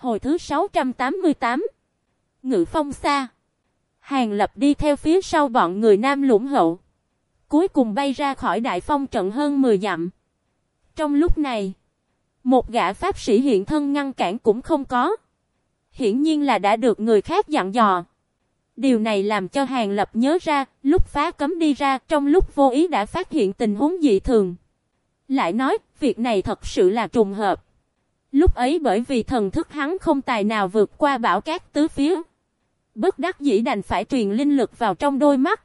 Hồi thứ 688 Ngự phong xa Hàng lập đi theo phía sau bọn người nam lũng hậu. Cuối cùng bay ra khỏi đại phong trận hơn 10 dặm. Trong lúc này, một gã pháp sĩ hiện thân ngăn cản cũng không có. Hiển nhiên là đã được người khác dặn dò. Điều này làm cho Hàng Lập nhớ ra, lúc phá cấm đi ra, trong lúc vô ý đã phát hiện tình huống dị thường. Lại nói, việc này thật sự là trùng hợp. Lúc ấy bởi vì thần thức hắn không tài nào vượt qua bão cát tứ phía. Bất đắc dĩ đành phải truyền linh lực vào trong đôi mắt.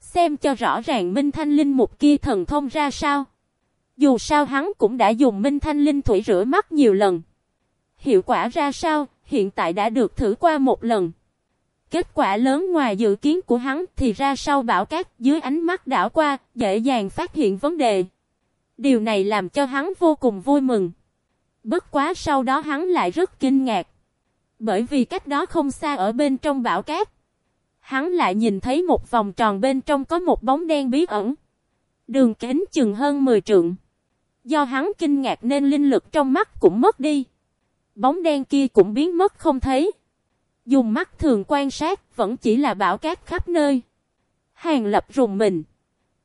Xem cho rõ ràng Minh Thanh Linh một kia thần thông ra sao. Dù sao hắn cũng đã dùng Minh Thanh Linh thủy rửa mắt nhiều lần. Hiệu quả ra sao, hiện tại đã được thử qua một lần. Kết quả lớn ngoài dự kiến của hắn thì ra sau bão cát dưới ánh mắt đảo qua, dễ dàng phát hiện vấn đề. Điều này làm cho hắn vô cùng vui mừng. Bất quá sau đó hắn lại rất kinh ngạc. Bởi vì cách đó không xa ở bên trong bão cát. Hắn lại nhìn thấy một vòng tròn bên trong có một bóng đen bí ẩn. Đường kính chừng hơn 10 trượng. Do hắn kinh ngạc nên linh lực trong mắt cũng mất đi. Bóng đen kia cũng biến mất không thấy. Dùng mắt thường quan sát vẫn chỉ là bão cát khắp nơi. Hàng lập rùng mình.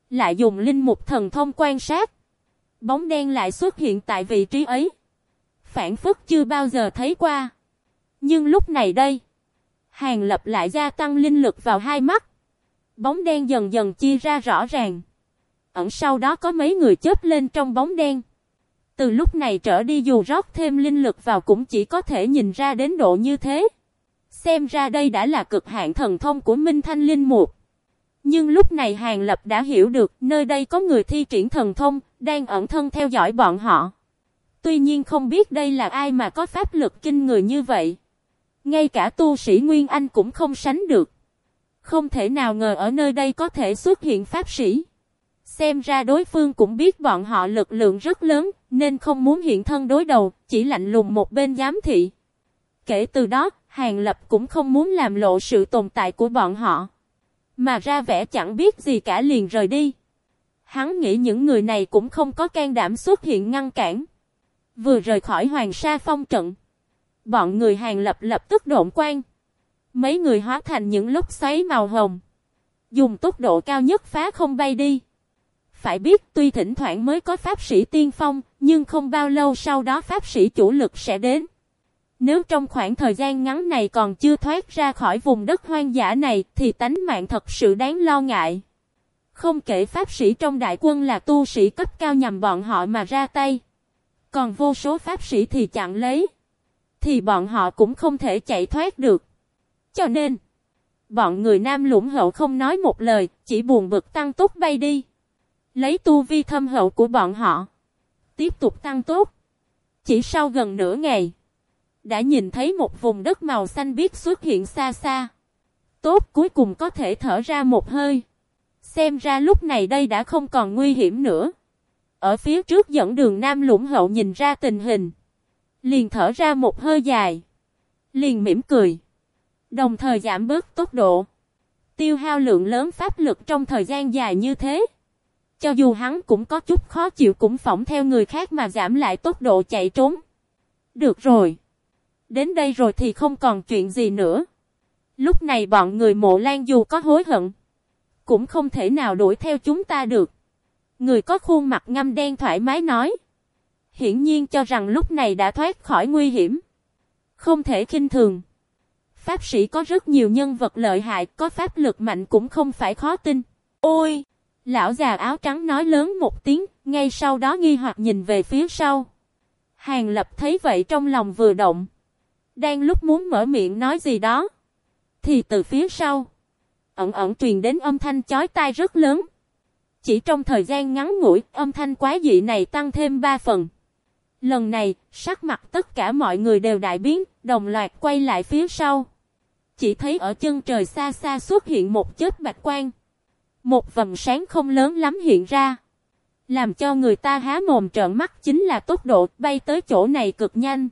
Lại dùng linh mục thần thông quan sát. Bóng đen lại xuất hiện tại vị trí ấy. Phản phức chưa bao giờ thấy qua. Nhưng lúc này đây. Hàng lập lại gia tăng linh lực vào hai mắt. Bóng đen dần dần chia ra rõ ràng. Ẩn sau đó có mấy người chớp lên trong bóng đen. Từ lúc này trở đi dù rót thêm linh lực vào cũng chỉ có thể nhìn ra đến độ như thế. Xem ra đây đã là cực hạn thần thông của Minh Thanh Linh Mục. Nhưng lúc này Hàng Lập đã hiểu được nơi đây có người thi triển thần thông, đang ẩn thân theo dõi bọn họ. Tuy nhiên không biết đây là ai mà có pháp lực kinh người như vậy. Ngay cả tu sĩ Nguyên Anh cũng không sánh được. Không thể nào ngờ ở nơi đây có thể xuất hiện pháp sĩ. Xem ra đối phương cũng biết bọn họ lực lượng rất lớn, nên không muốn hiện thân đối đầu, chỉ lạnh lùng một bên giám thị. Kể từ đó, Hàng Lập cũng không muốn làm lộ sự tồn tại của bọn họ. Mà ra vẻ chẳng biết gì cả liền rời đi. Hắn nghĩ những người này cũng không có can đảm xuất hiện ngăn cản. Vừa rời khỏi Hoàng Sa Phong trận. Bọn người Hàng Lập lập tức độn quan. Mấy người hóa thành những lúc xoáy màu hồng. Dùng tốc độ cao nhất phá không bay đi. Phải biết tuy thỉnh thoảng mới có pháp sĩ tiên phong, nhưng không bao lâu sau đó pháp sĩ chủ lực sẽ đến. Nếu trong khoảng thời gian ngắn này còn chưa thoát ra khỏi vùng đất hoang dã này thì tánh mạng thật sự đáng lo ngại. Không kể pháp sĩ trong đại quân là tu sĩ cấp cao nhằm bọn họ mà ra tay. Còn vô số pháp sĩ thì chặn lấy. Thì bọn họ cũng không thể chạy thoát được. Cho nên, bọn người nam lũng hậu không nói một lời, chỉ buồn bực tăng tốc bay đi. Lấy tu vi thâm hậu của bọn họ. Tiếp tục tăng tốc. Chỉ sau gần nửa ngày. Đã nhìn thấy một vùng đất màu xanh biếc xuất hiện xa xa. Tốt cuối cùng có thể thở ra một hơi. Xem ra lúc này đây đã không còn nguy hiểm nữa. Ở phía trước dẫn đường Nam Lũng Hậu nhìn ra tình hình. Liền thở ra một hơi dài. Liền mỉm cười. Đồng thời giảm bớt tốc độ. Tiêu hao lượng lớn pháp lực trong thời gian dài như thế. Cho dù hắn cũng có chút khó chịu cũng phỏng theo người khác mà giảm lại tốc độ chạy trốn. Được rồi. Đến đây rồi thì không còn chuyện gì nữa. Lúc này bọn người mộ lan dù có hối hận. Cũng không thể nào đuổi theo chúng ta được. Người có khuôn mặt ngâm đen thoải mái nói. Hiển nhiên cho rằng lúc này đã thoát khỏi nguy hiểm. Không thể khinh thường. Pháp sĩ có rất nhiều nhân vật lợi hại, có pháp lực mạnh cũng không phải khó tin. Ôi! Lão già áo trắng nói lớn một tiếng, ngay sau đó nghi hoặc nhìn về phía sau. Hàng lập thấy vậy trong lòng vừa động. Đang lúc muốn mở miệng nói gì đó. Thì từ phía sau. Ẩn ẩn truyền đến âm thanh chói tai rất lớn. Chỉ trong thời gian ngắn ngủi, âm thanh quái dị này tăng thêm 3 phần. Lần này, sắc mặt tất cả mọi người đều đại biến, đồng loạt quay lại phía sau. Chỉ thấy ở chân trời xa xa xuất hiện một chết bạch quang. Một vầng sáng không lớn lắm hiện ra. Làm cho người ta há mồm trợn mắt chính là tốc độ bay tới chỗ này cực nhanh.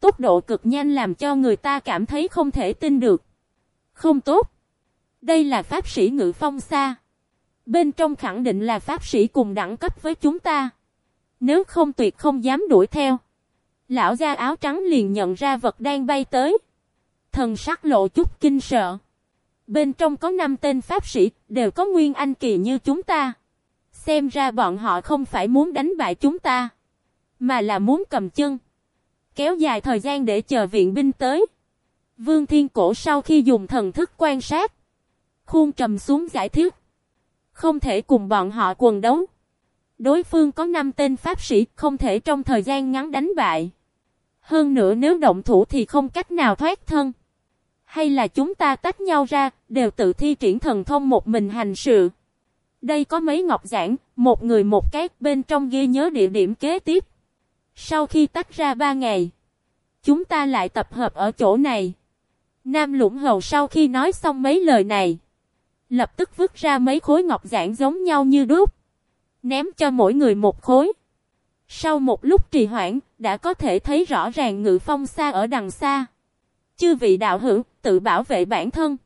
Tốc độ cực nhanh làm cho người ta cảm thấy không thể tin được. Không tốt. Đây là pháp sĩ ngự phong xa. Bên trong khẳng định là pháp sĩ cùng đẳng cấp với chúng ta. Nếu không tuyệt không dám đuổi theo. Lão gia áo trắng liền nhận ra vật đang bay tới. Thần sắc lộ chút kinh sợ. Bên trong có năm tên pháp sĩ, đều có nguyên anh kỳ như chúng ta. Xem ra bọn họ không phải muốn đánh bại chúng ta, mà là muốn cầm chân. Kéo dài thời gian để chờ viện binh tới. Vương Thiên Cổ sau khi dùng thần thức quan sát, khuôn trầm xuống giải thích. Không thể cùng bọn họ quần đấu. Đối phương có 5 tên pháp sĩ không thể trong thời gian ngắn đánh bại. Hơn nữa nếu động thủ thì không cách nào thoát thân. Hay là chúng ta tách nhau ra, đều tự thi triển thần thông một mình hành sự. Đây có mấy ngọc giảng, một người một cái, bên trong ghi nhớ địa điểm kế tiếp. Sau khi tách ra ba ngày, chúng ta lại tập hợp ở chỗ này. Nam Lũng Hầu sau khi nói xong mấy lời này, lập tức vứt ra mấy khối ngọc giản giống nhau như đúc, ném cho mỗi người một khối. Sau một lúc trì hoãn, đã có thể thấy rõ ràng ngự phong xa ở đằng xa. Chư vị đạo hữu, tự bảo vệ bản thân.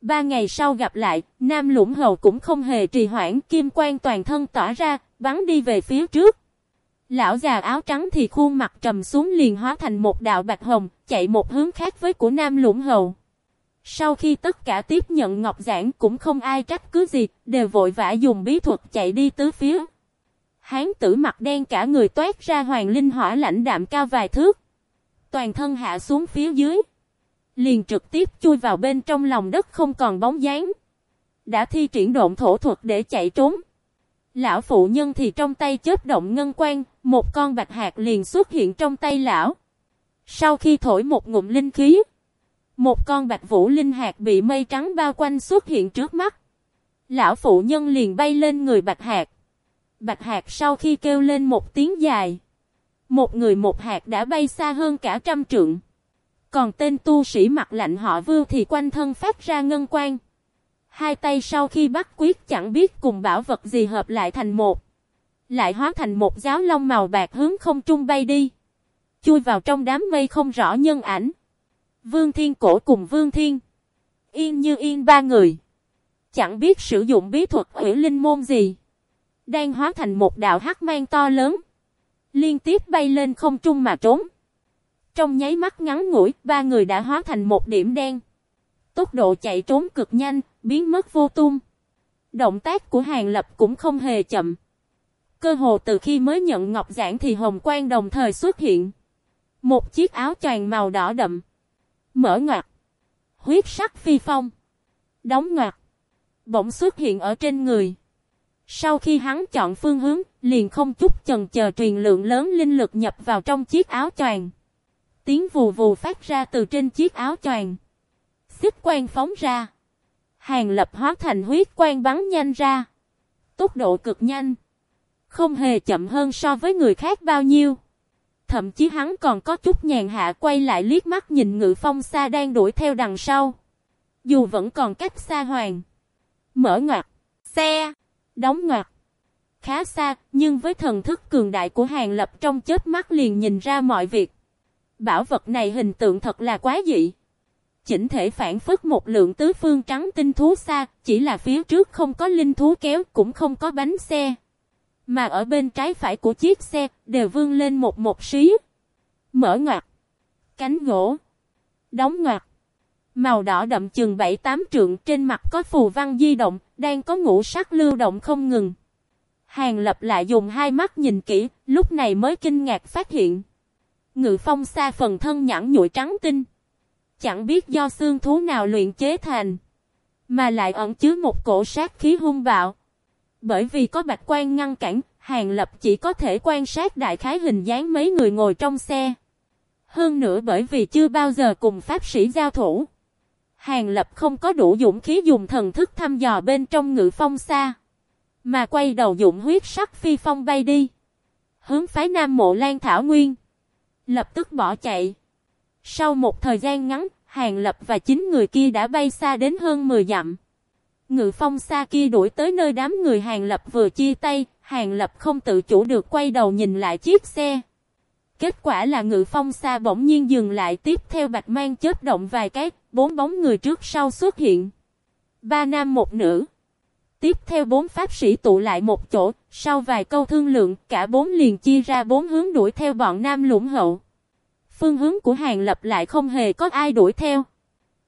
Ba ngày sau gặp lại, Nam Lũng Hầu cũng không hề trì hoãn, kim quang toàn thân tỏa ra, bắn đi về phía trước. Lão già áo trắng thì khuôn mặt trầm xuống liền hóa thành một đạo bạch hồng, chạy một hướng khác với của Nam Lũng Hầu. Sau khi tất cả tiếp nhận ngọc giảng cũng không ai trách cứ gì, đều vội vã dùng bí thuật chạy đi tứ phía. Hán tử mặt đen cả người toát ra hoàng linh hỏa lãnh đạm cao vài thước. Toàn thân hạ xuống phía dưới. Liền trực tiếp chui vào bên trong lòng đất không còn bóng dáng. Đã thi triển độn thổ thuật để chạy trốn. Lão phụ nhân thì trong tay chớp động ngân quan, một con bạch hạt liền xuất hiện trong tay lão. Sau khi thổi một ngụm linh khí, một con bạch vũ linh hạt bị mây trắng bao quanh xuất hiện trước mắt. Lão phụ nhân liền bay lên người bạch hạt. Bạch hạt sau khi kêu lên một tiếng dài. Một người một hạt đã bay xa hơn cả trăm trượng. Còn tên tu sĩ mặt lạnh họ vưu thì quanh thân phát ra ngân quang Hai tay sau khi bắt quyết chẳng biết cùng bảo vật gì hợp lại thành một. Lại hóa thành một giáo long màu bạc hướng không trung bay đi. Chui vào trong đám mây không rõ nhân ảnh. Vương Thiên Cổ cùng Vương Thiên. Yên như yên ba người. Chẳng biết sử dụng bí thuật ủy linh môn gì. Đang hóa thành một đạo hắc mang to lớn. Liên tiếp bay lên không trung mà trốn. Trong nháy mắt ngắn ngủi, ba người đã hóa thành một điểm đen. Tốc độ chạy trốn cực nhanh, biến mất vô tung. Động tác của Hàng Lập cũng không hề chậm. Cơ hồ từ khi mới nhận ngọc giảng thì hồng quang đồng thời xuất hiện. Một chiếc áo choàng màu đỏ đậm. Mở ngoặt. Huyết sắc phi phong. Đóng ngoặt. Bỗng xuất hiện ở trên người. Sau khi hắn chọn phương hướng, liền không chút chần chờ truyền lượng lớn linh lực nhập vào trong chiếc áo choàng. Tiếng vù vù phát ra từ trên chiếc áo choàng. Xích quang phóng ra. Hàng lập hóa thành huyết quang bắn nhanh ra. Tốc độ cực nhanh. Không hề chậm hơn so với người khác bao nhiêu. Thậm chí hắn còn có chút nhàn hạ quay lại liếc mắt nhìn ngự phong xa đang đuổi theo đằng sau. Dù vẫn còn cách xa hoàng. Mở ngoặt. Xe. Đóng ngoặt. Khá xa, nhưng với thần thức cường đại của hàng lập trong chết mắt liền nhìn ra mọi việc. Bảo vật này hình tượng thật là quá dị. Chỉnh thể phản phất một lượng tứ phương trắng tinh thú xa, chỉ là phía trước không có linh thú kéo cũng không có bánh xe. Mà ở bên trái phải của chiếc xe, đều vươn lên một một xí. Mở ngoặt. Cánh gỗ. Đóng ngoặt. Màu đỏ đậm chừng 7-8 trượng trên mặt có phù văn di động, đang có ngũ sắc lưu động không ngừng. Hàng lập lại dùng hai mắt nhìn kỹ, lúc này mới kinh ngạc phát hiện. Ngự phong xa phần thân nhẵn nhụi trắng tinh. Chẳng biết do xương thú nào luyện chế thành. Mà lại ẩn chứa một cổ sát khí hung bạo. Bởi vì có bạch quan ngăn cản, Hàng Lập chỉ có thể quan sát đại khái hình dáng mấy người ngồi trong xe. Hơn nữa bởi vì chưa bao giờ cùng pháp sĩ giao thủ. Hàng Lập không có đủ dũng khí dùng thần thức thăm dò bên trong ngự phong xa. Mà quay đầu dụng huyết sắc phi phong bay đi. Hướng phái Nam Mộ Lan Thảo Nguyên. Lập tức bỏ chạy. Sau một thời gian ngắn, Hàng Lập và chín người kia đã bay xa đến hơn 10 dặm. Ngự phong xa kia đuổi tới nơi đám người Hàng Lập vừa chia tay, Hàng Lập không tự chủ được quay đầu nhìn lại chiếc xe. Kết quả là ngự phong xa bỗng nhiên dừng lại tiếp theo bạch mang chớp động vài cái, bốn bóng người trước sau xuất hiện. Ba nam một nữ. Tiếp theo bốn pháp sĩ tụ lại một chỗ, sau vài câu thương lượng, cả bốn liền chia ra bốn hướng đuổi theo bọn nam lũng hậu. Phương hướng của Hàng Lập lại không hề có ai đuổi theo.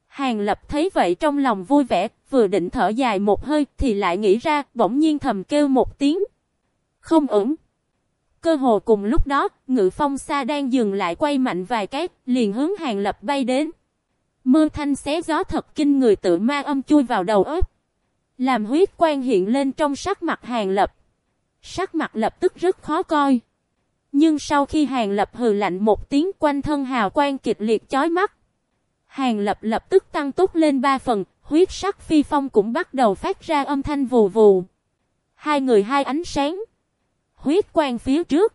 Hàng Lập thấy vậy trong lòng vui vẻ, vừa định thở dài một hơi thì lại nghĩ ra, bỗng nhiên thầm kêu một tiếng. Không ổn. Cơ hồ cùng lúc đó, ngự phong xa đang dừng lại quay mạnh vài cái, liền hướng Hàng Lập bay đến. Mưa thanh xé gió thật kinh người tự ma âm chui vào đầu ớt. Làm huyết quan hiện lên trong sắc mặt Hàng Lập. Sắc mặt lập tức rất khó coi. Nhưng sau khi Hàng Lập hừ lạnh một tiếng quanh thân hào quang kịch liệt chói mắt. Hàng Lập lập tức tăng tốc lên ba phần, huyết sắc phi phong cũng bắt đầu phát ra âm thanh vù vù. Hai người hai ánh sáng. Huyết quang phía trước.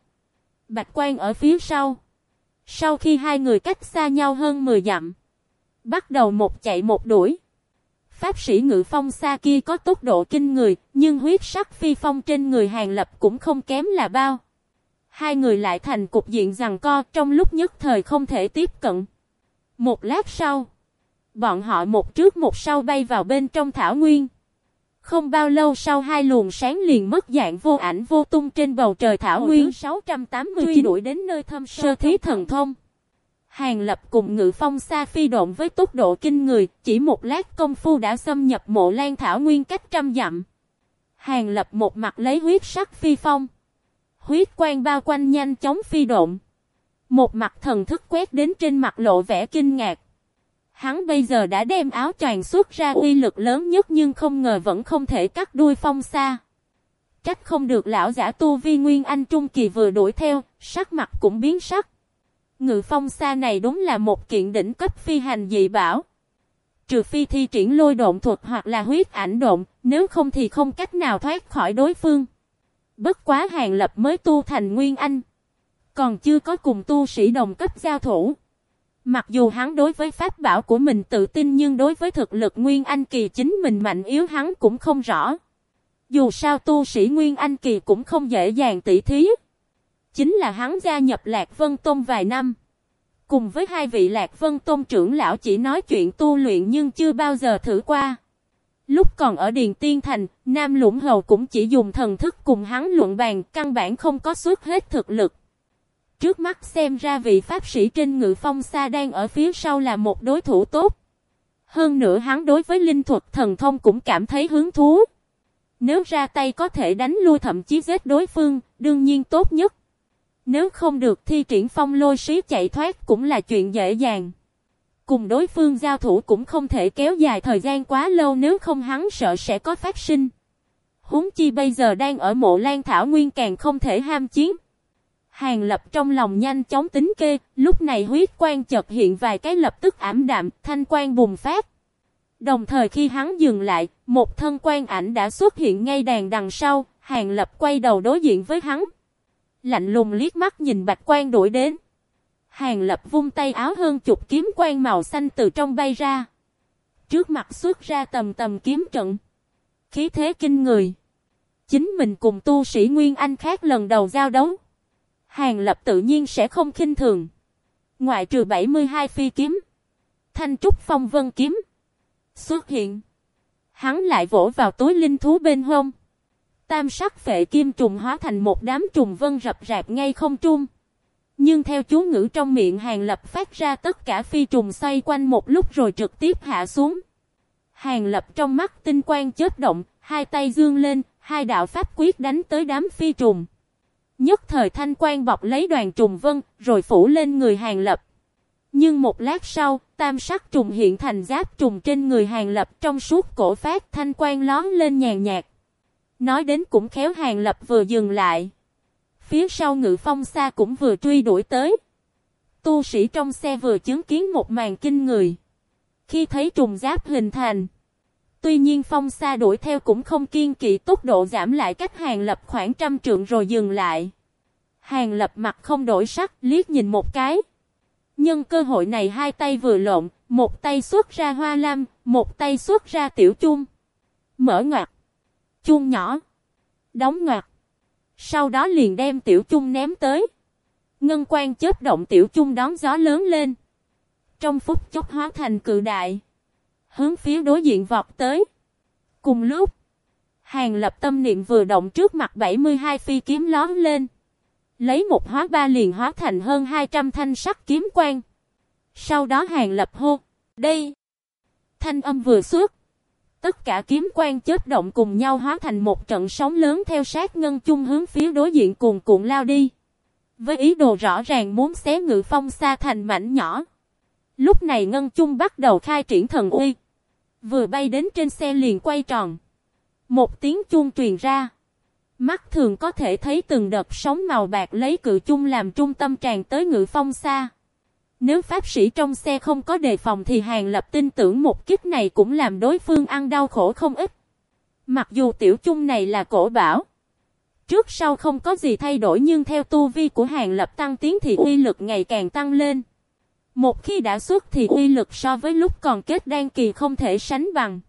Bạch quang ở phía sau. Sau khi hai người cách xa nhau hơn 10 dặm. Bắt đầu một chạy một đuổi. Pháp sĩ ngự phong xa kia có tốc độ kinh người, nhưng huyết sắc phi phong trên người hàng lập cũng không kém là bao. Hai người lại thành cục diện rằng co trong lúc nhất thời không thể tiếp cận. Một lát sau, bọn họ một trước một sau bay vào bên trong thảo nguyên. Không bao lâu sau hai luồng sáng liền mất dạng vô ảnh vô tung trên bầu trời thảo nguyên 680 truy đuổi đến nơi thâm sơ thí thần thông. Hàng lập cùng ngự phong xa phi động với tốc độ kinh người, chỉ một lát công phu đã xâm nhập mộ lan thảo nguyên cách trăm dặm. Hàng lập một mặt lấy huyết sắc phi phong. Huyết quang bao quanh nhanh chóng phi động. Một mặt thần thức quét đến trên mặt lộ vẻ kinh ngạc. Hắn bây giờ đã đem áo choàng xuất ra uy lực lớn nhất nhưng không ngờ vẫn không thể cắt đuôi phong xa. Trách không được lão giả tu vi Nguyên Anh Trung Kỳ vừa đuổi theo, sắc mặt cũng biến sắc. Ngự phong xa này đúng là một kiện đỉnh cấp phi hành dị bảo. Trừ phi thi triển lôi độn thuật hoặc là huyết ảnh độn, nếu không thì không cách nào thoát khỏi đối phương. Bất quá hàng lập mới tu thành Nguyên Anh. Còn chưa có cùng tu sĩ đồng cấp giao thủ. Mặc dù hắn đối với pháp bảo của mình tự tin nhưng đối với thực lực Nguyên Anh Kỳ chính mình mạnh yếu hắn cũng không rõ. Dù sao tu sĩ Nguyên Anh Kỳ cũng không dễ dàng tỉ thí. Chính là hắn gia nhập Lạc Vân Tôn vài năm. Cùng với hai vị Lạc Vân Tôn trưởng lão chỉ nói chuyện tu luyện nhưng chưa bao giờ thử qua. Lúc còn ở Điền Tiên Thành, Nam Lũng Hầu cũng chỉ dùng thần thức cùng hắn luận bàn, căn bản không có suốt hết thực lực. Trước mắt xem ra vị pháp sĩ trên ngự phong xa đang ở phía sau là một đối thủ tốt. Hơn nữa hắn đối với linh thuật thần thông cũng cảm thấy hứng thú. Nếu ra tay có thể đánh lui thậm chí giết đối phương, đương nhiên tốt nhất. Nếu không được thi triển phong lôi xí chạy thoát cũng là chuyện dễ dàng. Cùng đối phương giao thủ cũng không thể kéo dài thời gian quá lâu nếu không hắn sợ sẽ có phát sinh. Húng chi bây giờ đang ở mộ lan thảo nguyên càng không thể ham chiến. Hàng lập trong lòng nhanh chóng tính kê, lúc này huyết quang chợt hiện vài cái lập tức ảm đạm, thanh quang bùng phát. Đồng thời khi hắn dừng lại, một thân quan ảnh đã xuất hiện ngay đàn đằng sau, hàng lập quay đầu đối diện với hắn. Lạnh lùng liếc mắt nhìn bạch quan đuổi đến. Hàng lập vung tay áo hơn chục kiếm quan màu xanh từ trong bay ra. Trước mặt xuất ra tầm tầm kiếm trận. Khí thế kinh người. Chính mình cùng tu sĩ Nguyên Anh khác lần đầu giao đấu. Hàng lập tự nhiên sẽ không khinh thường. Ngoại trừ 72 phi kiếm. Thanh trúc phong vân kiếm. Xuất hiện. Hắn lại vỗ vào túi linh thú bên hông. Tam sắc phệ kim trùng hóa thành một đám trùng vân rập rạp ngay không trung. Nhưng theo chú ngữ trong miệng hàng lập phát ra tất cả phi trùng xoay quanh một lúc rồi trực tiếp hạ xuống. Hàng lập trong mắt tinh quang chớp động, hai tay dương lên, hai đạo pháp quyết đánh tới đám phi trùng. Nhất thời thanh quan bọc lấy đoàn trùng vân, rồi phủ lên người hàng lập. Nhưng một lát sau, tam sắc trùng hiện thành giáp trùng trên người hàng lập trong suốt cổ phát thanh quan lón lên nhàn nhạt. Nói đến cũng khéo hàng lập vừa dừng lại. Phía sau ngự phong xa cũng vừa truy đuổi tới. Tu sĩ trong xe vừa chứng kiến một màn kinh người. Khi thấy trùng giáp hình thành. Tuy nhiên phong xa đuổi theo cũng không kiên kỵ tốc độ giảm lại cách hàng lập khoảng trăm trượng rồi dừng lại. Hàng lập mặt không đổi sắc liếc nhìn một cái. Nhân cơ hội này hai tay vừa lộn, một tay xuất ra hoa lam, một tay xuất ra tiểu chung. Mở ngoặt. Chung nhỏ. Đóng ngoặt. Sau đó liền đem tiểu chung ném tới. Ngân quan chớp động tiểu chung đón gió lớn lên. Trong phút chốc hóa thành cự đại. Hướng phía đối diện vọt tới. Cùng lúc. Hàng lập tâm niệm vừa động trước mặt 72 phi kiếm lón lên. Lấy một hóa ba liền hóa thành hơn 200 thanh sắc kiếm quang. Sau đó hàng lập hô. Đây. Thanh âm vừa xuất. Tất cả kiếm quang chết động cùng nhau hóa thành một trận sóng lớn theo sát ngân chung hướng phía đối diện cùng cuộn lao đi. Với ý đồ rõ ràng muốn xé ngự phong xa thành mảnh nhỏ. Lúc này ngân chung bắt đầu khai triển thần uy. Vừa bay đến trên xe liền quay tròn. Một tiếng chuông truyền ra. Mắt thường có thể thấy từng đợt sóng màu bạc lấy cự chung làm trung tâm tràn tới ngự phong xa. Nếu pháp sĩ trong xe không có đề phòng thì Hàng Lập tin tưởng một kích này cũng làm đối phương ăn đau khổ không ít. Mặc dù tiểu chung này là cổ bảo. Trước sau không có gì thay đổi nhưng theo tu vi của Hàng Lập tăng tiến thì uy lực ngày càng tăng lên. Một khi đã xuất thì uy lực so với lúc còn kết đan kỳ không thể sánh bằng.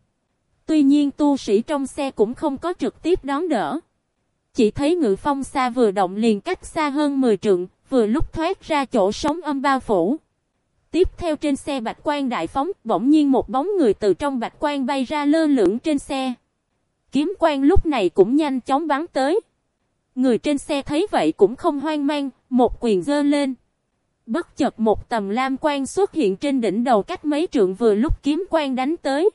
Tuy nhiên tu sĩ trong xe cũng không có trực tiếp đón đỡ. Chỉ thấy ngự phong xa vừa động liền cách xa hơn 10 trượng, vừa lúc thoát ra chỗ sống âm bao phủ. Tiếp theo trên xe bạch quan đại phóng, bỗng nhiên một bóng người từ trong bạch quan bay ra lơ lửng trên xe. Kiếm quan lúc này cũng nhanh chóng bắn tới. Người trên xe thấy vậy cũng không hoang mang, một quyền dơ lên. Bất chợt một tầm lam quan xuất hiện trên đỉnh đầu cách mấy trượng vừa lúc kiếm quan đánh tới.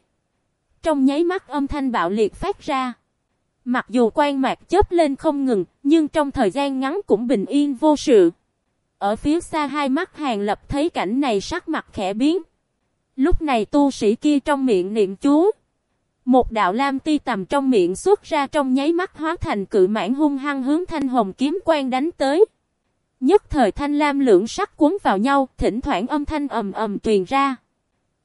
Trong nháy mắt âm thanh bạo liệt phát ra. Mặc dù quan mạc chớp lên không ngừng, nhưng trong thời gian ngắn cũng bình yên vô sự. Ở phía xa hai mắt hàng lập thấy cảnh này sắc mặt khẽ biến. Lúc này tu sĩ kia trong miệng niệm chú. Một đạo lam ti tầm trong miệng xuất ra trong nháy mắt hóa thành cự mãn hung hăng hướng thanh hồng kiếm quan đánh tới. Nhất thời thanh lam lưỡng sắc cuốn vào nhau, thỉnh thoảng âm thanh ầm ầm truyền ra.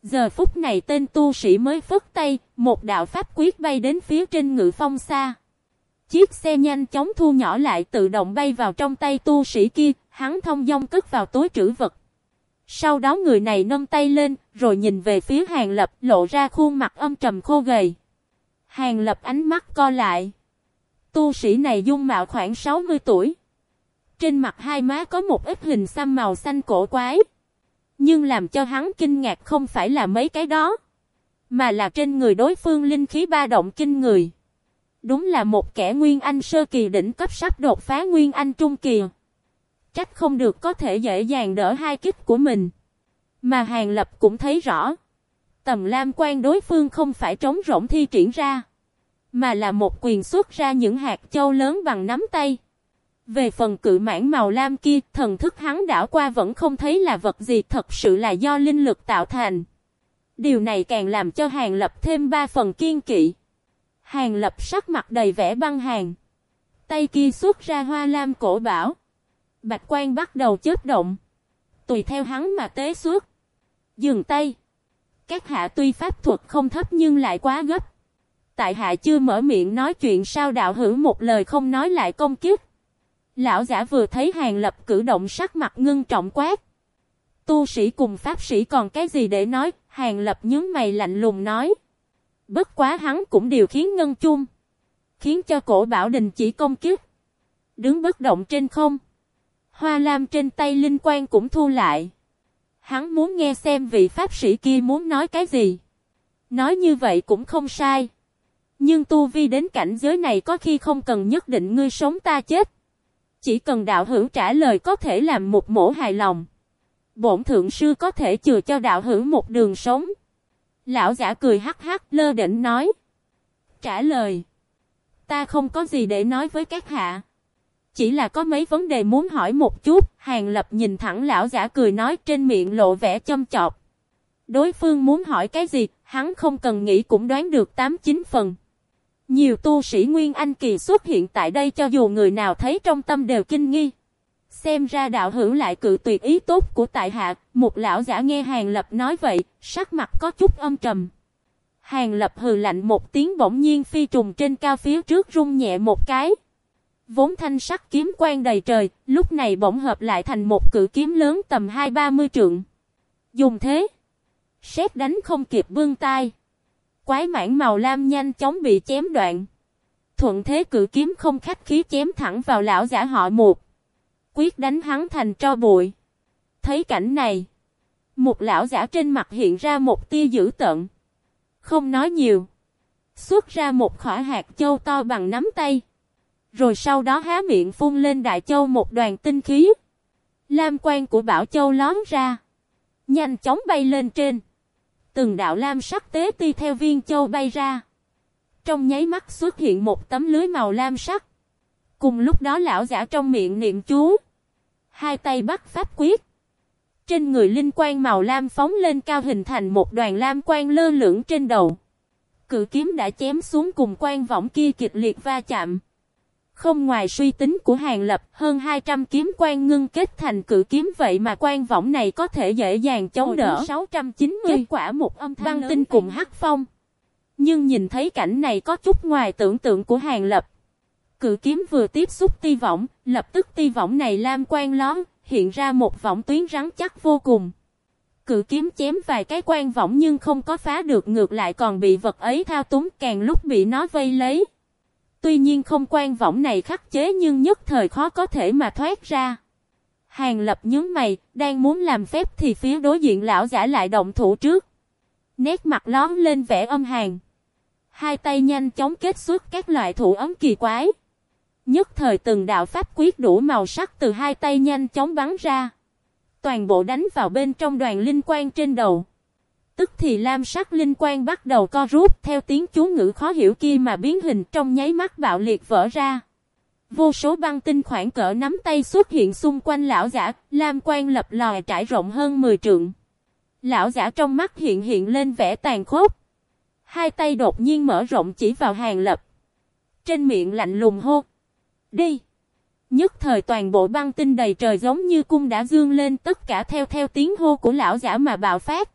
Giờ phút này tên tu sĩ mới phất tay, một đạo pháp quyết bay đến phía trên ngự phong xa. Chiếc xe nhanh chóng thu nhỏ lại tự động bay vào trong tay tu sĩ kia, hắn thông dong cất vào túi trữ vật. Sau đó người này nâng tay lên, rồi nhìn về phía hàng lập lộ ra khuôn mặt âm trầm khô gầy. Hàng lập ánh mắt co lại. Tu sĩ này dung mạo khoảng 60 tuổi. Trên mặt hai má có một ít hình xăm màu xanh cổ quái. Nhưng làm cho hắn kinh ngạc không phải là mấy cái đó. Mà là trên người đối phương linh khí ba động kinh người. Đúng là một kẻ Nguyên Anh sơ kỳ đỉnh cấp sắp đột phá Nguyên Anh trung kỳ. Trách không được có thể dễ dàng đỡ hai kích của mình. Mà Hàng Lập cũng thấy rõ. Tầm lam quan đối phương không phải trống rỗng thi triển ra. Mà là một quyền xuất ra những hạt châu lớn bằng nắm tay. Về phần cự mãn màu lam kia, thần thức hắn đảo qua vẫn không thấy là vật gì thật sự là do linh lực tạo thành. Điều này càng làm cho Hàng Lập thêm ba phần kiên kỵ. Hàng Lập sắc mặt đầy vẻ băng hàng. Tay kia xuất ra hoa lam cổ bảo. Bạch quan bắt đầu chớp động. Tùy theo hắn mà tế xuất. Dừng tay. Các hạ tuy pháp thuật không thấp nhưng lại quá gấp. Tại hạ chưa mở miệng nói chuyện sao đạo hữu một lời không nói lại công kiếp. Lão giả vừa thấy hàng lập cử động sắc mặt ngưng trọng quát. Tu sĩ cùng pháp sĩ còn cái gì để nói, hàng lập nhướng mày lạnh lùng nói. Bất quá hắn cũng điều khiến ngân chung. Khiến cho cổ bảo đình chỉ công kiếp. Đứng bất động trên không. Hoa lam trên tay linh quan cũng thu lại. Hắn muốn nghe xem vị pháp sĩ kia muốn nói cái gì. Nói như vậy cũng không sai. Nhưng tu vi đến cảnh giới này có khi không cần nhất định ngươi sống ta chết. Chỉ cần đạo hữu trả lời có thể làm một mổ hài lòng. Bổn thượng sư có thể chừa cho đạo hữu một đường sống. Lão giả cười hắc hắc lơ đỉnh nói. Trả lời. Ta không có gì để nói với các hạ. Chỉ là có mấy vấn đề muốn hỏi một chút. Hàng lập nhìn thẳng lão giả cười nói trên miệng lộ vẻ châm chọc. Đối phương muốn hỏi cái gì, hắn không cần nghĩ cũng đoán được 8-9 phần. Nhiều tu sĩ Nguyên Anh kỳ xuất hiện tại đây cho dù người nào thấy trong tâm đều kinh nghi. Xem ra đạo hữu lại cự tuyệt ý tốt của tại hạ, một lão giả nghe Hàng Lập nói vậy, sắc mặt có chút âm trầm. Hàng Lập hừ lạnh một tiếng bỗng nhiên phi trùng trên cao phía trước rung nhẹ một cái. Vốn thanh sắc kiếm quang đầy trời, lúc này bỗng hợp lại thành một cự kiếm lớn tầm hai ba mươi trượng. Dùng thế, xét đánh không kịp vương tay. Quái mãn màu lam nhanh chóng bị chém đoạn. Thuận thế cự kiếm không khách khí chém thẳng vào lão giả họ một. Quyết đánh hắn thành tro bụi. Thấy cảnh này. Một lão giả trên mặt hiện ra một tia dữ tận. Không nói nhiều. Xuất ra một khỏa hạt châu to bằng nắm tay. Rồi sau đó há miệng phun lên đại châu một đoàn tinh khí. Lam quan của Bảo Châu lón ra. Nhanh chóng bay lên trên. Từng đạo lam sắc tế ti theo viên châu bay ra. Trong nháy mắt xuất hiện một tấm lưới màu lam sắc. Cùng lúc đó lão giả trong miệng niệm chú. Hai tay bắt pháp quyết. Trên người linh quang màu lam phóng lên cao hình thành một đoàn lam quang lơ lửng trên đầu. Cự kiếm đã chém xuống cùng quan võng kia kịch liệt va chạm. Không ngoài suy tính của hàng lập, hơn 200 kiếm quan ngưng kết thành cự kiếm vậy mà quan võng này có thể dễ dàng chống đỡ. 690 kết quả một âm thanh băng tinh cùng hắc phong. Nhưng nhìn thấy cảnh này có chút ngoài tưởng tượng của hàng lập. Cự kiếm vừa tiếp xúc ti võng, lập tức ti võng này lam quan lón, hiện ra một võng tuyến rắn chắc vô cùng. Cự kiếm chém vài cái quan võng nhưng không có phá được ngược lại còn bị vật ấy thao túng càng lúc bị nó vây lấy. Tuy nhiên không quan võng này khắc chế nhưng nhất thời khó có thể mà thoát ra. Hàng lập nhớ mày, đang muốn làm phép thì phía đối diện lão giả lại động thủ trước. Nét mặt lón lên vẻ âm hàng. Hai tay nhanh chóng kết xuất các loại thủ ấm kỳ quái. Nhất thời từng đạo pháp quyết đủ màu sắc từ hai tay nhanh chóng bắn ra. Toàn bộ đánh vào bên trong đoàn linh quan trên đầu. Tức thì lam sắc linh quan bắt đầu co rút theo tiếng chú ngữ khó hiểu kia mà biến hình trong nháy mắt bạo liệt vỡ ra. Vô số băng tinh khoảng cỡ nắm tay xuất hiện xung quanh lão giả, lam quan lập lòi trải rộng hơn 10 trượng. Lão giả trong mắt hiện hiện lên vẻ tàn khốc. Hai tay đột nhiên mở rộng chỉ vào hàng lập. Trên miệng lạnh lùng hô. Đi! Nhất thời toàn bộ băng tinh đầy trời giống như cung đã dương lên tất cả theo theo tiếng hô của lão giả mà bạo phát.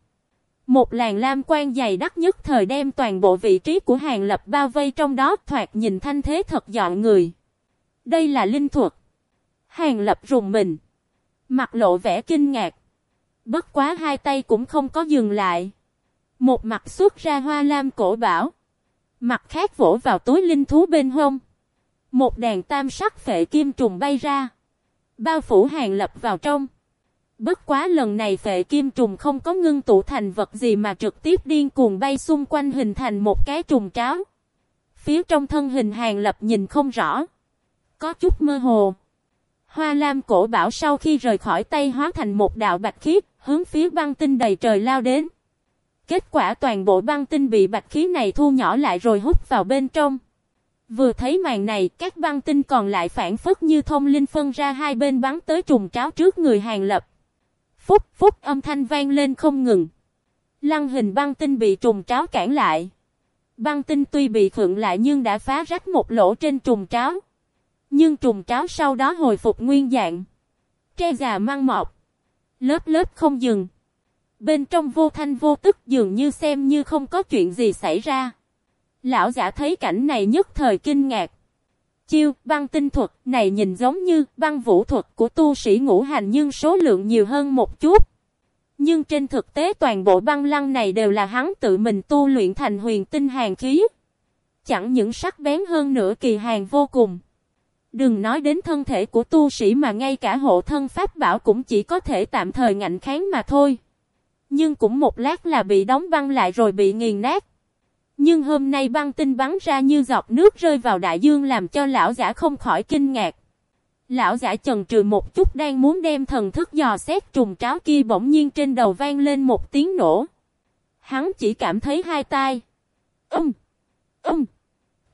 Một làn lam quan dày đắt nhất thời đem toàn bộ vị trí của hàng lập bao vây trong đó, thoạt nhìn thanh thế thật dọn người. Đây là linh thuật. Hàng lập rùng mình. Mặt lộ vẻ kinh ngạc. Bất quá hai tay cũng không có dừng lại. Một mặt xuất ra hoa lam cổ bảo. Mặt khác vỗ vào túi linh thú bên hông. Một đàn tam sắc phệ kim trùng bay ra. Bao phủ hàng lập vào trong. Bất quá lần này phệ kim trùng không có ngưng tụ thành vật gì mà trực tiếp điên cuồng bay xung quanh hình thành một cái trùng tráo. Phía trong thân hình hàng lập nhìn không rõ. Có chút mơ hồ. Hoa lam cổ bảo sau khi rời khỏi tay hóa thành một đạo bạch khí hướng phía băng tinh đầy trời lao đến. Kết quả toàn bộ băng tinh bị bạch khí này thu nhỏ lại rồi hút vào bên trong. Vừa thấy màn này, các băng tinh còn lại phản phất như thông linh phân ra hai bên bắn tới trùng tráo trước người hàng lập. Phúc phúc, âm thanh vang lên không ngừng. Lăng hình băng tinh bị trùng tráo cản lại. Băng tinh tuy bị khượng lại nhưng đã phá rách một lỗ trên trùng tráo. Nhưng trùng tráo sau đó hồi phục nguyên dạng. Tre già mang mọc. Lớp lớp không dừng. Bên trong vô thanh vô tức dường như xem như không có chuyện gì xảy ra. Lão giả thấy cảnh này nhất thời kinh ngạc. Chiêu, băng tinh thuật này nhìn giống như băng vũ thuật của tu sĩ ngũ hành nhưng số lượng nhiều hơn một chút. Nhưng trên thực tế toàn bộ băng lăng này đều là hắn tự mình tu luyện thành huyền tinh hàng khí. Chẳng những sắc bén hơn nữa kỳ hàng vô cùng. Đừng nói đến thân thể của tu sĩ mà ngay cả hộ thân pháp bảo cũng chỉ có thể tạm thời ngạnh kháng mà thôi. Nhưng cũng một lát là bị đóng băng lại rồi bị nghiền nát. Nhưng hôm nay băng tinh bắn ra như giọt nước rơi vào đại dương làm cho lão giả không khỏi kinh ngạc. Lão giả chần trừ một chút đang muốn đem thần thức dò xét trùng tráo kia bỗng nhiên trên đầu vang lên một tiếng nổ. Hắn chỉ cảm thấy hai tai. Âm! Âm!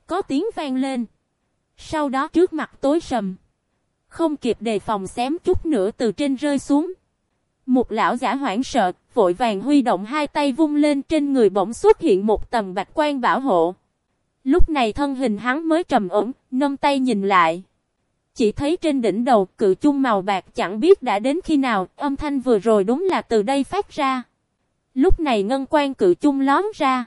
Có tiếng vang lên. Sau đó trước mặt tối sầm. Không kịp đề phòng xém chút nữa từ trên rơi xuống. Một lão giả hoảng sợ, vội vàng huy động hai tay vung lên trên người bỗng xuất hiện một tầng bạch quan bảo hộ. Lúc này thân hình hắn mới trầm ổn, nâng tay nhìn lại. Chỉ thấy trên đỉnh đầu cự chung màu bạc chẳng biết đã đến khi nào, âm thanh vừa rồi đúng là từ đây phát ra. Lúc này ngân quan cự chung lón ra.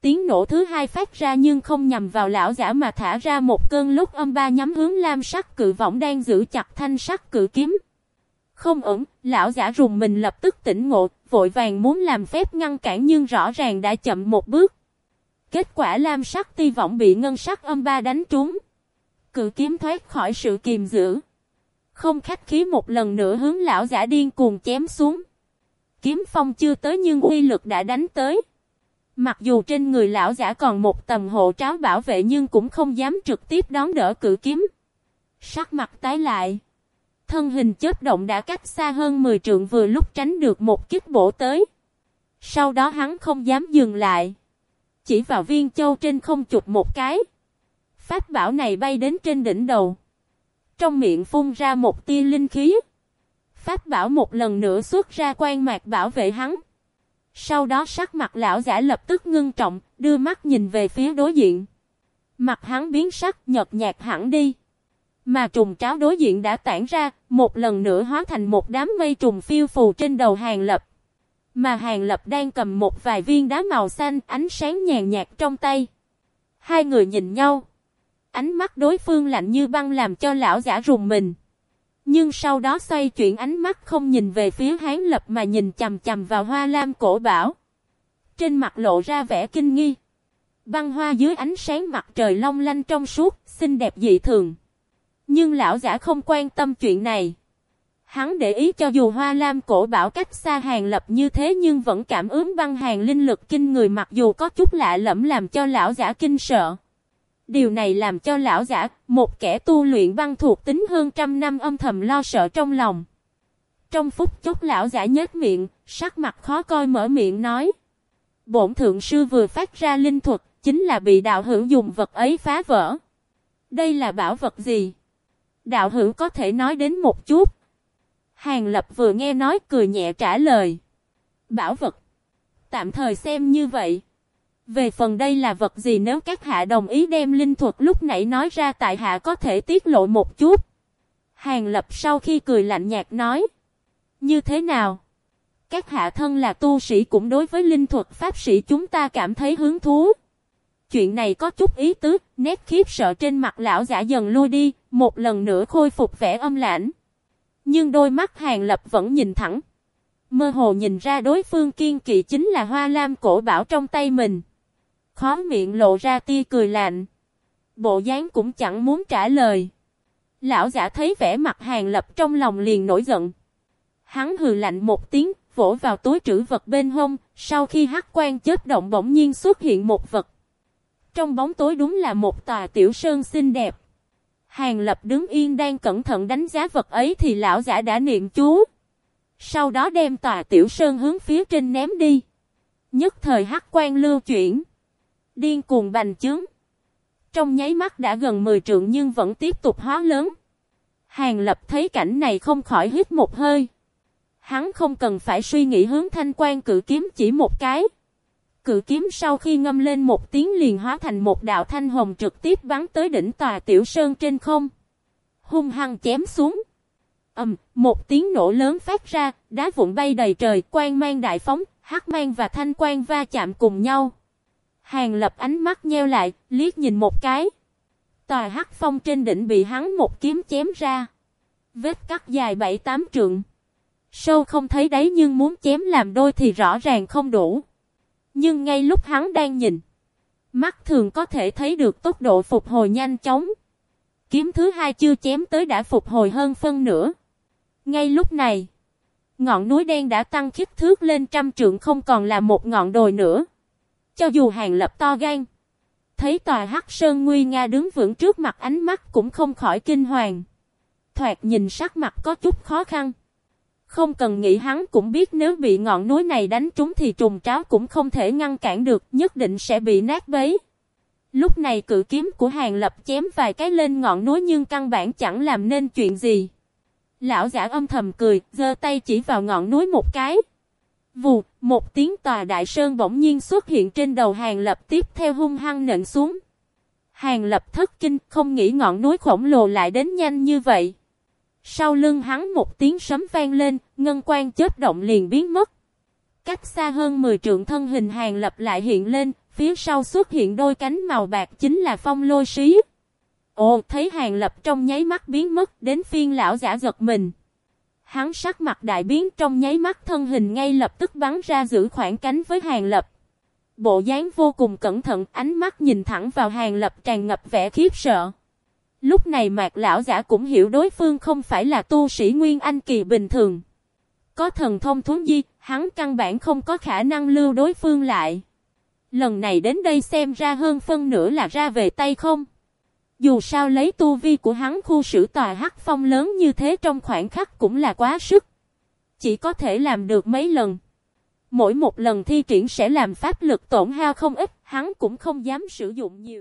Tiếng nổ thứ hai phát ra nhưng không nhằm vào lão giả mà thả ra một cơn lúc âm ba nhắm hướng lam sắc cự võng đang giữ chặt thanh sắc cự kiếm. Không ổn, lão giả rùng mình lập tức tỉnh ngộ, vội vàng muốn làm phép ngăn cản nhưng rõ ràng đã chậm một bước. Kết quả lam sắc ti vọng bị ngân sắc âm ba đánh trúng. Cự kiếm thoát khỏi sự kiềm giữ. Không khách khí một lần nữa hướng lão giả điên cuồng chém xuống. Kiếm phong chưa tới nhưng uy lực đã đánh tới. Mặc dù trên người lão giả còn một tầm hộ tráo bảo vệ nhưng cũng không dám trực tiếp đón đỡ cử kiếm. Sắc mặt tái lại. Thân hình chết động đã cách xa hơn 10 trượng vừa lúc tránh được một kích bổ tới. Sau đó hắn không dám dừng lại. Chỉ vào viên châu trên không chụp một cái. Pháp bảo này bay đến trên đỉnh đầu. Trong miệng phun ra một tia linh khí. Pháp bảo một lần nữa xuất ra quan mạc bảo vệ hắn. Sau đó sắc mặt lão giả lập tức ngưng trọng, đưa mắt nhìn về phía đối diện. Mặt hắn biến sắc nhợt nhạt hẳn đi. Mà trùng cháo đối diện đã tản ra, một lần nữa hóa thành một đám mây trùng phiêu phù trên đầu hàng lập. Mà hàng lập đang cầm một vài viên đá màu xanh ánh sáng nhàn nhạt trong tay. Hai người nhìn nhau. Ánh mắt đối phương lạnh như băng làm cho lão giả rùng mình. Nhưng sau đó xoay chuyển ánh mắt không nhìn về phía hán lập mà nhìn chầm chầm vào hoa lam cổ bảo. Trên mặt lộ ra vẻ kinh nghi. Băng hoa dưới ánh sáng mặt trời long lanh trong suốt, xinh đẹp dị thường. Nhưng lão giả không quan tâm chuyện này. Hắn để ý cho dù hoa lam cổ bảo cách xa hàng lập như thế nhưng vẫn cảm ứng băng hàng linh lực kinh người mặc dù có chút lạ lẫm làm cho lão giả kinh sợ. Điều này làm cho lão giả, một kẻ tu luyện băng thuộc tính hơn trăm năm âm thầm lo sợ trong lòng. Trong phút chốc lão giả nhếch miệng, sắc mặt khó coi mở miệng nói. Bổn thượng sư vừa phát ra linh thuật, chính là bị đạo hữu dùng vật ấy phá vỡ. Đây là bảo vật gì? Đạo hữu có thể nói đến một chút. Hàng lập vừa nghe nói cười nhẹ trả lời. Bảo vật. Tạm thời xem như vậy. Về phần đây là vật gì nếu các hạ đồng ý đem linh thuật lúc nãy nói ra tại hạ có thể tiết lộ một chút. Hàng lập sau khi cười lạnh nhạt nói. Như thế nào? Các hạ thân là tu sĩ cũng đối với linh thuật pháp sĩ chúng ta cảm thấy hứng thú. Chuyện này có chút ý tứ, nét khiếp sợ trên mặt lão giả dần lui đi, một lần nữa khôi phục vẻ âm lãnh. Nhưng đôi mắt hàng lập vẫn nhìn thẳng. Mơ hồ nhìn ra đối phương kiên kỵ chính là hoa lam cổ bảo trong tay mình. Khó miệng lộ ra tia cười lạnh. Bộ dáng cũng chẳng muốn trả lời. Lão giả thấy vẻ mặt hàng lập trong lòng liền nổi giận. Hắn hừ lạnh một tiếng, vỗ vào túi trữ vật bên hông, sau khi hắc quan chết động bỗng nhiên xuất hiện một vật. Trong bóng tối đúng là một tòa tiểu sơn xinh đẹp. Hàng lập đứng yên đang cẩn thận đánh giá vật ấy thì lão giả đã niệm chú. Sau đó đem tòa tiểu sơn hướng phía trên ném đi. Nhất thời hắc quan lưu chuyển. Điên cuồng bành trướng. Trong nháy mắt đã gần 10 trượng nhưng vẫn tiếp tục hóa lớn. Hàng lập thấy cảnh này không khỏi hít một hơi. Hắn không cần phải suy nghĩ hướng thanh quan cử kiếm chỉ một cái. Cự kiếm sau khi ngâm lên một tiếng liền hóa thành một đạo thanh hồng trực tiếp bắn tới đỉnh tòa tiểu sơn trên không. Hung hăng chém xuống. ầm, um, một tiếng nổ lớn phát ra, đá vụn bay đầy trời, quang mang đại phóng, hắc mang và thanh quang va chạm cùng nhau. Hàng lập ánh mắt nheo lại, liếc nhìn một cái. Tòa hắc phong trên đỉnh bị hắn một kiếm chém ra. Vết cắt dài bảy tám trượng. Sâu không thấy đấy nhưng muốn chém làm đôi thì rõ ràng không đủ. Nhưng ngay lúc hắn đang nhìn, mắt thường có thể thấy được tốc độ phục hồi nhanh chóng. Kiếm thứ hai chưa chém tới đã phục hồi hơn phân nửa. Ngay lúc này, ngọn núi đen đã tăng kích thước lên trăm trượng không còn là một ngọn đồi nữa. Cho dù hàng lập to gan, thấy tòa hắc sơn nguy nga đứng vững trước mặt ánh mắt cũng không khỏi kinh hoàng. Thoạt nhìn sắc mặt có chút khó khăn. Không cần nghĩ hắn cũng biết nếu bị ngọn núi này đánh trúng thì trùng tráo cũng không thể ngăn cản được, nhất định sẽ bị nát bấy. Lúc này cự kiếm của hàng lập chém vài cái lên ngọn núi nhưng căn bản chẳng làm nên chuyện gì. Lão giả âm thầm cười, giơ tay chỉ vào ngọn núi một cái. Vù, một tiếng tòa đại sơn bỗng nhiên xuất hiện trên đầu hàng lập tiếp theo hung hăng nện xuống. Hàng lập thất kinh, không nghĩ ngọn núi khổng lồ lại đến nhanh như vậy. Sau lưng hắn một tiếng sấm vang lên, ngân quan chết động liền biến mất. Cách xa hơn 10 trượng thân hình hàng lập lại hiện lên, phía sau xuất hiện đôi cánh màu bạc chính là phong lôi xí. Ồ, thấy hàng lập trong nháy mắt biến mất, đến phiên lão giả giật mình. Hắn sắc mặt đại biến trong nháy mắt thân hình ngay lập tức bắn ra giữ khoảng cánh với hàng lập. Bộ dáng vô cùng cẩn thận, ánh mắt nhìn thẳng vào hàng lập tràn ngập vẻ khiếp sợ. Lúc này mạc lão giả cũng hiểu đối phương không phải là tu sĩ Nguyên Anh kỳ bình thường. Có thần thông thuấn di, hắn căn bản không có khả năng lưu đối phương lại. Lần này đến đây xem ra hơn phân nửa là ra về tay không. Dù sao lấy tu vi của hắn khu sử tòa hắc phong lớn như thế trong khoảng khắc cũng là quá sức. Chỉ có thể làm được mấy lần. Mỗi một lần thi triển sẽ làm pháp lực tổn hao không ít, hắn cũng không dám sử dụng nhiều.